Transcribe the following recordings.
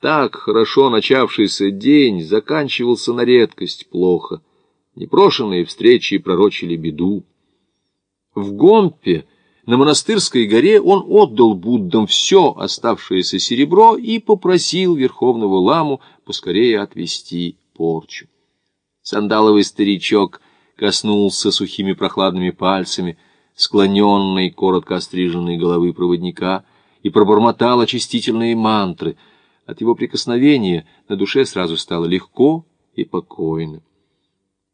Так хорошо начавшийся день заканчивался на редкость плохо. Непрошенные встречи пророчили беду. В Гомпе, на монастырской горе, он отдал Буддам все оставшееся серебро и попросил Верховного Ламу поскорее отвести порчу. Сандаловый старичок коснулся сухими прохладными пальцами склоненной, коротко остриженной головы проводника и пробормотал очистительные мантры — от его прикосновения на душе сразу стало легко и покойно.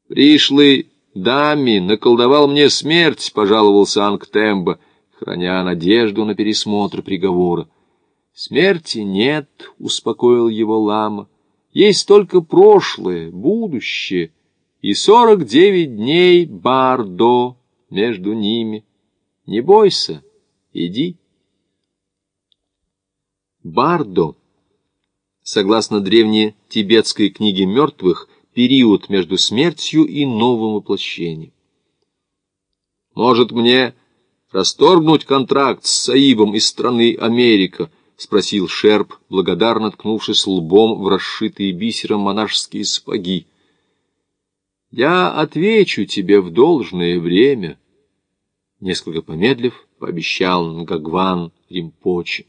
«Пришлый даме наколдовал мне смерть», — пожаловался Ангтемба, храня надежду на пересмотр приговора. «Смерти нет», — успокоил его лама. «Есть только прошлое, будущее и сорок девять дней бардо между ними. Не бойся, иди». Бардо согласно древней тибетской книге мертвых, период между смертью и новым воплощением. «Может, мне расторгнуть контракт с Саибом из страны Америка?» — спросил Шерп, благодарно ткнувшись лбом в расшитые бисером монашеские сапоги. «Я отвечу тебе в должное время», — несколько помедлив, пообещал Нгагван Римпочи.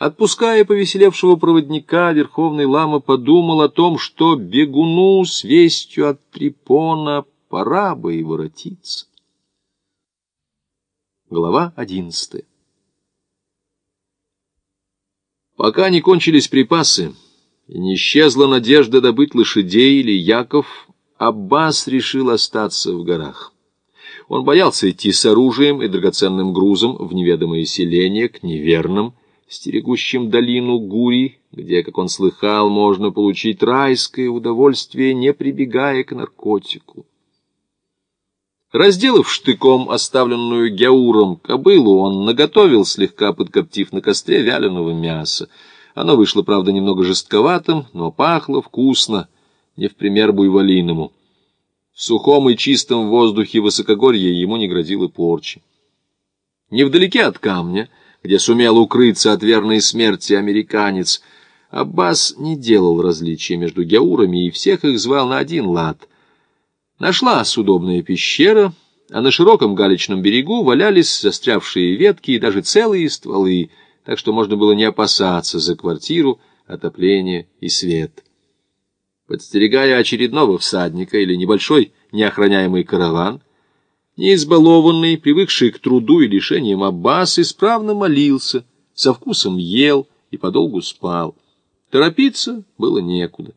Отпуская повеселевшего проводника, Верховный Лама подумал о том, что бегуну с вестью от Трипона пора бы и воротиться. Глава одиннадцатая Пока не кончились припасы и не исчезла надежда добыть лошадей или яков, Аббас решил остаться в горах. Он боялся идти с оружием и драгоценным грузом в неведомое селение к неверным, стерегущим долину Гури, где, как он слыхал, можно получить райское удовольствие, не прибегая к наркотику. Разделав штыком оставленную Гяуром кобылу, он наготовил, слегка подкоптив на костре вяленого мяса. Оно вышло, правда, немного жестковатым, но пахло вкусно, не в пример буйволиному. В сухом и чистом воздухе высокогорья ему не грозило порчи. Невдалеке от камня — где сумел укрыться от верной смерти американец, Аббас не делал различия между геурами и всех их звал на один лад. Нашлась удобная пещера, а на широком галечном берегу валялись застрявшие ветки и даже целые стволы, так что можно было не опасаться за квартиру, отопление и свет. Подстерегая очередного всадника или небольшой неохраняемый караван, Неизбалованный, привыкший к труду и лишениям Аббас, исправно молился, со вкусом ел и подолгу спал. Торопиться было некуда.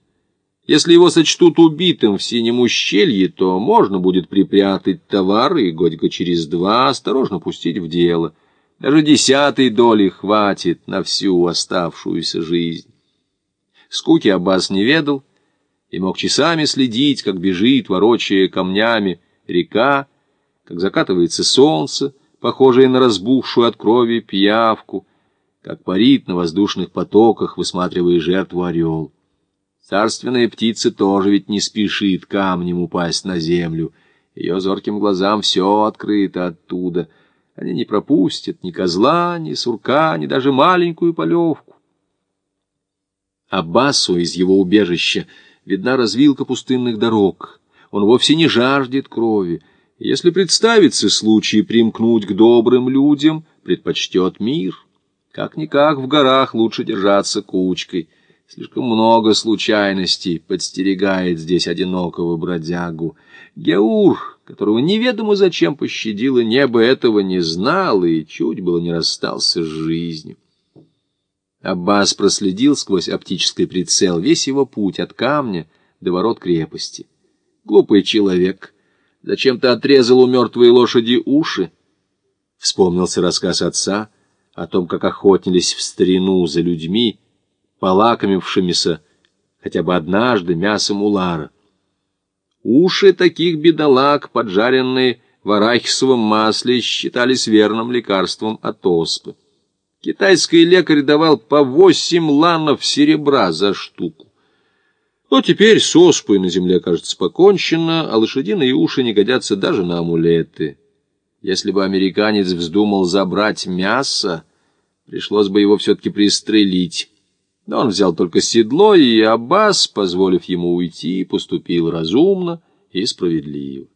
Если его сочтут убитым в синем ущелье, то можно будет припрятать товары и годика через два осторожно пустить в дело. Даже десятой доли хватит на всю оставшуюся жизнь. Скуки Аббас не ведал и мог часами следить, как бежит, ворочая камнями, река, как закатывается солнце, похожее на разбухшую от крови пиявку, как парит на воздушных потоках, высматривая жертву орел. Царственная птица тоже ведь не спешит камнем упасть на землю. Ее зорким глазам все открыто оттуда. Они не пропустят ни козла, ни сурка, ни даже маленькую полевку. Аббасу из его убежища видна развилка пустынных дорог. Он вовсе не жаждет крови, если представится случай примкнуть к добрым людям, предпочтет мир. Как-никак в горах лучше держаться кучкой. Слишком много случайностей подстерегает здесь одинокого бродягу. Геур, которого неведомо зачем пощадило небо, этого не знал и чуть было не расстался с жизнью. Аббас проследил сквозь оптический прицел весь его путь от камня до ворот крепости. Глупый человек — Зачем ты отрезал у мертвой лошади уши? Вспомнился рассказ отца о том, как охотились в старину за людьми, полакомившимися хотя бы однажды мясом улара. Уши таких бедолаг, поджаренные в арахисовом масле, считались верным лекарством от оспы. Китайский лекарь давал по восемь ланов серебра за штуку. Но теперь с оспой на земле, кажется, покончено, а лошадиные уши не годятся даже на амулеты. Если бы американец вздумал забрать мясо, пришлось бы его все-таки пристрелить. Но он взял только седло, и Аббас, позволив ему уйти, поступил разумно и справедливо.